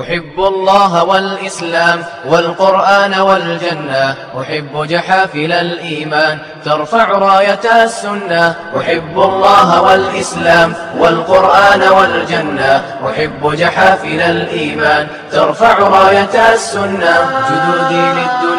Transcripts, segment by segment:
أحب الله والإسلام والقرآن والجنة. أحب جحافل الإيمان ترفع راية السنة. أحب الله والإسلام والقرآن والجنة. أحب جحافل الإيمان ترفع راية السنة. جدودي للدنا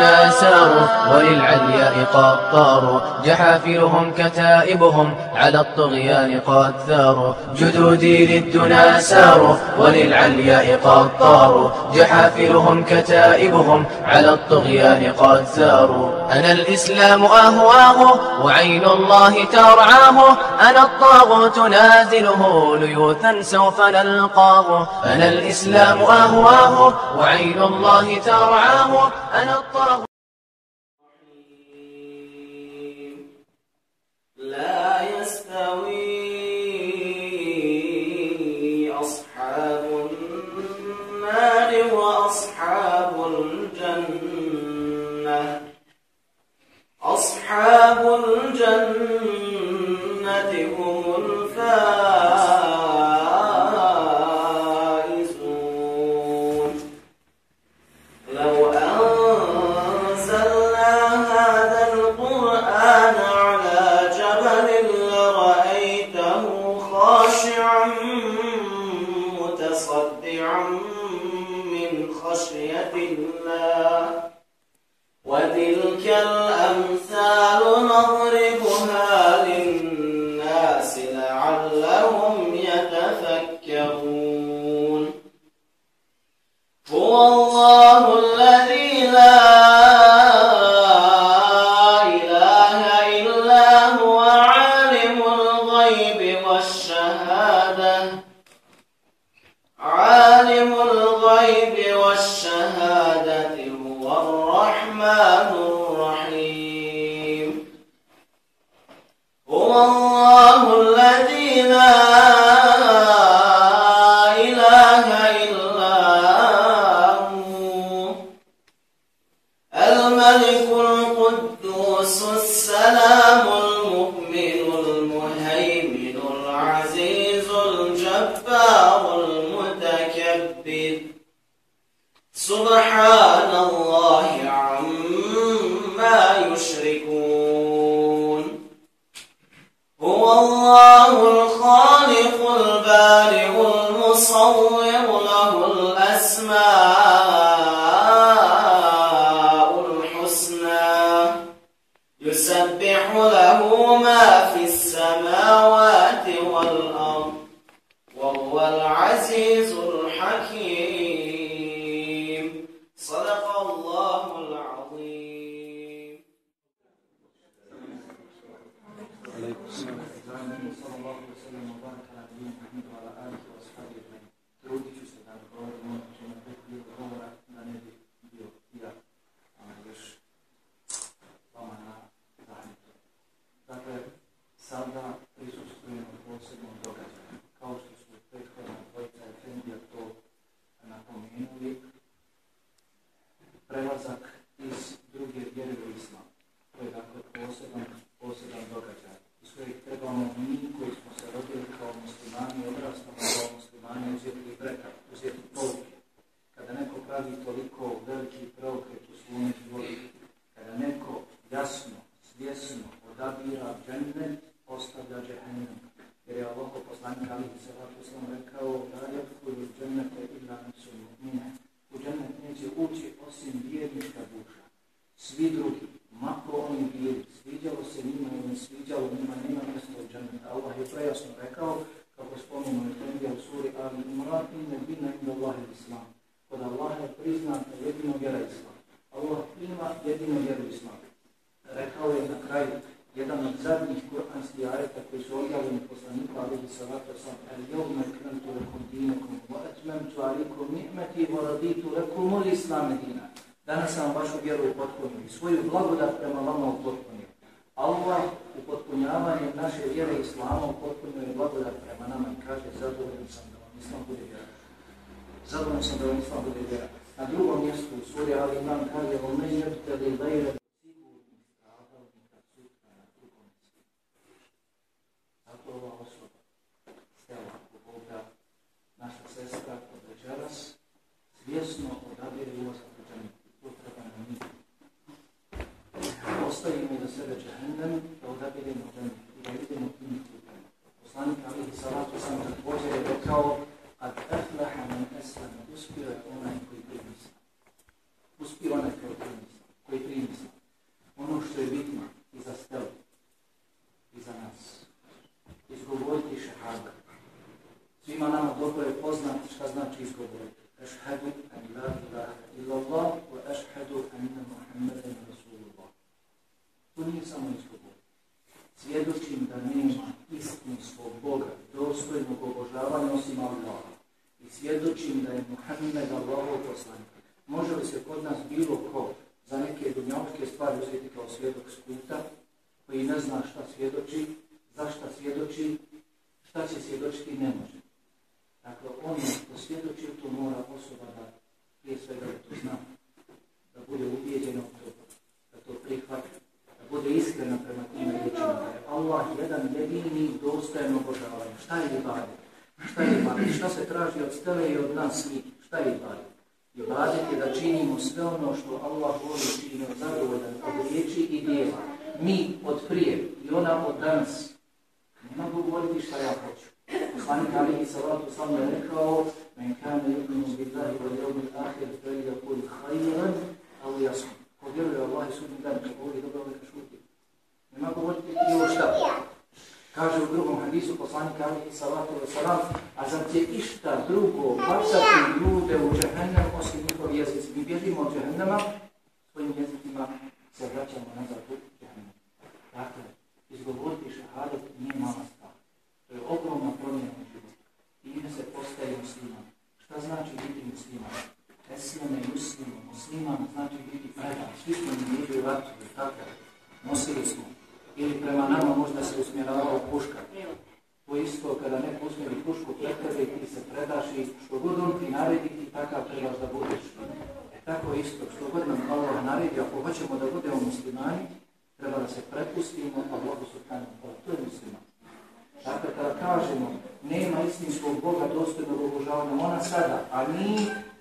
ساروا وللعلياء قد طاروا. جحافلهم كتائبهم على الطغيان قد ثاروا. جدودي للدنا ساروا وللعلياء قد طاروا. جحافلهم كتائبهم على الطغيان قد ثاروا. أنا الإسلام أهواه وعين الله ترعاه. أنا الطاغوت نازله ليوثا سوف نلقاه. أنا الإسلام أهواه وعين الله ترعاه. أنا الطاغوت لا يستوي. وتلك الأمثال نضربها للناس لعلهم يتفكرون. هو الله الذي لا إله إلا هو عالم الغيب والشهادة. عالم الغيب والشهادة هو الرحمن يسبح له ما في السماوات والأرض وهو العزيز الحكيم. صدق الله العظيم. صلى الله وسلم وبارك على نبينا محمد وعلى اله prejasno rekao, kako spomenu Efendija u suri Ali Imran, inne dina inda Allah islam. Kod Allah je priznata jedino vjera islam. Allah ima jedino vjeru islam. Rekao je na kraju, jedan od zadnjih kuranskih ajeta koji su objavljeni poslaniku alihi salatu sam el jevme krentu lekum dinakum wa atmemtu alikum ni'meti wa raditu lekum ul islame dina. Danas sam vašu vjeru upotpunio i svoju blagodat prema vama upotpunio. Allah upotpunjavanjem naše vjere islama upotpunio je blagodat prema nama i kaže zadovoljan sam da vam islam bude vjera. Zadovoljan sam da vam islam bude vjera. Na drugom mjestu u suri Ali Imam kaže o men jebteli gajre sigurni stradalnika sutra na drugom mjestu. Zato ova osoba, Stella, Boga, naša sestra od večeras, svjesno odabire ulazak u džennet. To treba nam mi. Ostavimo iza sebe džehennem, da odabiremo džennet i da idemo tim putem. Poslanik Ali Salatu sam također je rekao kad eflaha man eslama, uspio je onaj koji primi islam. Uspio onaj koji primi islam, koji primi islam. Ono što je bitno i za stelu, i za nas. Izgovoriti šehada. Svima nama dobro je poznat šta znači izgovoriti. Ešhedu an ilaha illallah wa ešhedu anna Muhammeden Rasulullah. To nije samo izgovoriti. Svjedočim da nema istinskog Boga, dostojnog obožavanja osim Allaha. I svjedočim da je Muhammed Allahov poslanik. Može li se kod nas bilo ko za neke dunjavske stvari uzeti kao svjedok skuta, koji ne zna šta svjedoči, za šta svjedoči, šta će svjedočiti ne može. Dakle, ono ko svjedoči, to mora osoba da prije svega da to zna, da bude ubijeđena u to, da to prihvati, da bude iskrena prema tim riječima, da je Allah jedan jedini dostojan obožavanja. Šta je ibadet? Šta je ibadet? Šta se traži od stele i od nas svih? Šta je ibadet? Ibadet je da činimo sve ono što Allah voli činimo zadovoljan od riječi i dijela. Mi od prije i ona od danas. Ne mogu govoriti šta ja hoću. Poslanik Ali Salatu sam je rekao Men kane yukminu billahi wa yawmil akhir fa yaqul khayran aw yasmut. Ko vjeruje Allah i sudnji dan, kad govori dobro, neka šuti. Nema govoriti bilo šta. Kaže u drugom hadisu poslanik Ali Salatu Salam, a zar će išta drugo bacati ljude u džehennem osim njihov jezici? Mi bježimo od džehennema, svojim jezicima se vraćamo nazad u džehennem. Dakle, izgovoriti šahadet nije mala stvar. To je ogromna promjena u životu. I ime se postaje musliman. Šta znači biti musliman? Esleme muslimo, musliman znači biti predan. Svi smo mi bili u ratu, tako, nosili smo. Ili prema nama možda se usmjeravala puška. To isto kada neko usmjeri pušku pred tebe i ti se predaš i što god on ti naredi ti takav trebaš da budeš. E tako isto, što god nam Allah naredi, ako hoćemo da budemo muslimani, treba da se prepustimo Allahu subhanahu wa ta'ala. To je musliman. Dakle, kada kažemo nema istinskog Boga dostojnog obožavanja, ona sada, a mi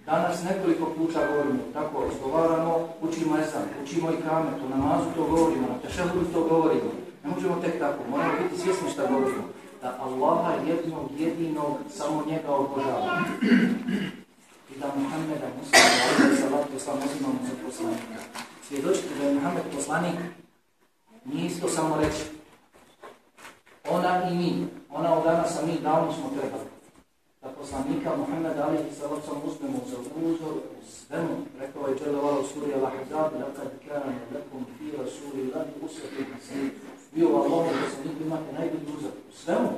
danas nekoliko puta govorimo, tako razgovaramo, učimo ezan, učimo i kamet, u namazu to govorimo, na tešehudu to govorimo. Ne možemo tek tako, moramo biti svjesni šta govorimo. Da Allaha jednog, jedinog, samo njega obožavamo. I da Muhammeda muslima, ali salatu islam, uzimamo za poslanika. Svjedočite da je Muhammed poslanik, nije isto samo reći, ona i mi, ona od danas, a mi davno smo trebali. Da poslanika Muhammeda alihi sallam uzmemo za uzor u svemu, rekao je Đelevala u suri Al-Ahzab, lakad kana lakum fi rasulillahi uswatun hasanah. Vi u Allahu poslaniku imate najbolji uzor u svemu.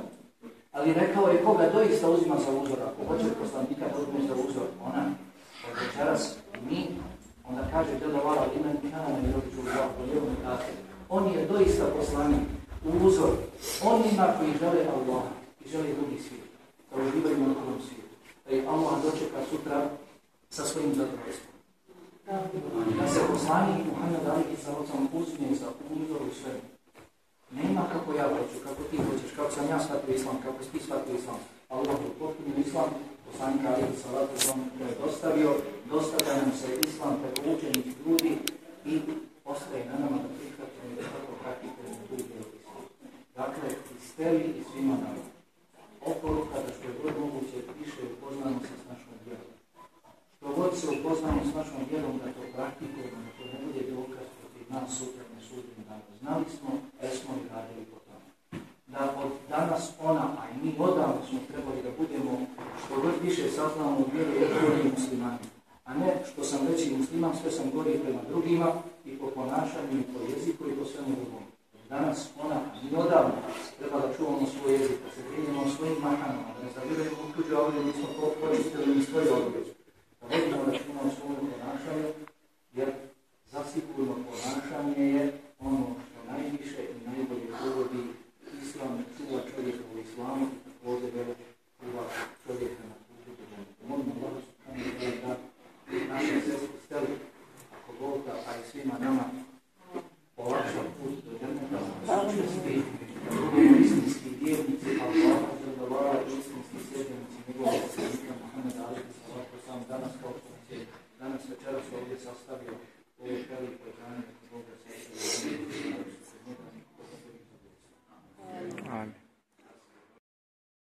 Ali rekao je koga doista uzima za uzor, ako hoće poslanika da uzme za uzor, ona od večeras i mi, onda kaže Đelevala imen kana yarju Allahu yawm al-akhir. On je doista poslanik uzor onima koji žele Allah i žele drugi svijet, da uživaju na drugom svijetu. Da ih Allah dočeka sutra sa svojim zadovoljstvom. Da se poslanik Muhammed Ali sa ocom uzme za uzor u svemu. Nema kako ja hoću, kako ti hoćeš, kako sam ja shvatio ti shvatio islam. Allah je potpuno islam, poslanik Ali sa ocom je dostavio, dostavlja nam se islam preko učenih ljudi i ostaje na nama da prihvatimo i da tako praktikujemo tu djelu Dakle, i steli i svima nama. Oporuka da što je god moguće više upoznamo se s našom djelom. Što god se upoznamo s našom djelom, da to praktikujemo, da to ne bude dokaz protiv nas sutra na sudnjem danu. Znali smo, jesmo i radili po tome. Da od danas ona, a i mi odavno smo trebali da budemo što god više saznamo u vjeru i muslimani. A ne što sam veći musliman, sve sam gori prema drugima i po ponašanju i po jeziku i po svemu drugom. Danas ona, mi odavno, treba da čuvamo svoj jezik, da se brinemo o svojim mahanama, da ne zavirujemo u tuđe ovdje, mi smo koristili ni svoje ovdje. Da vodimo računa o svojom ponašanju, jer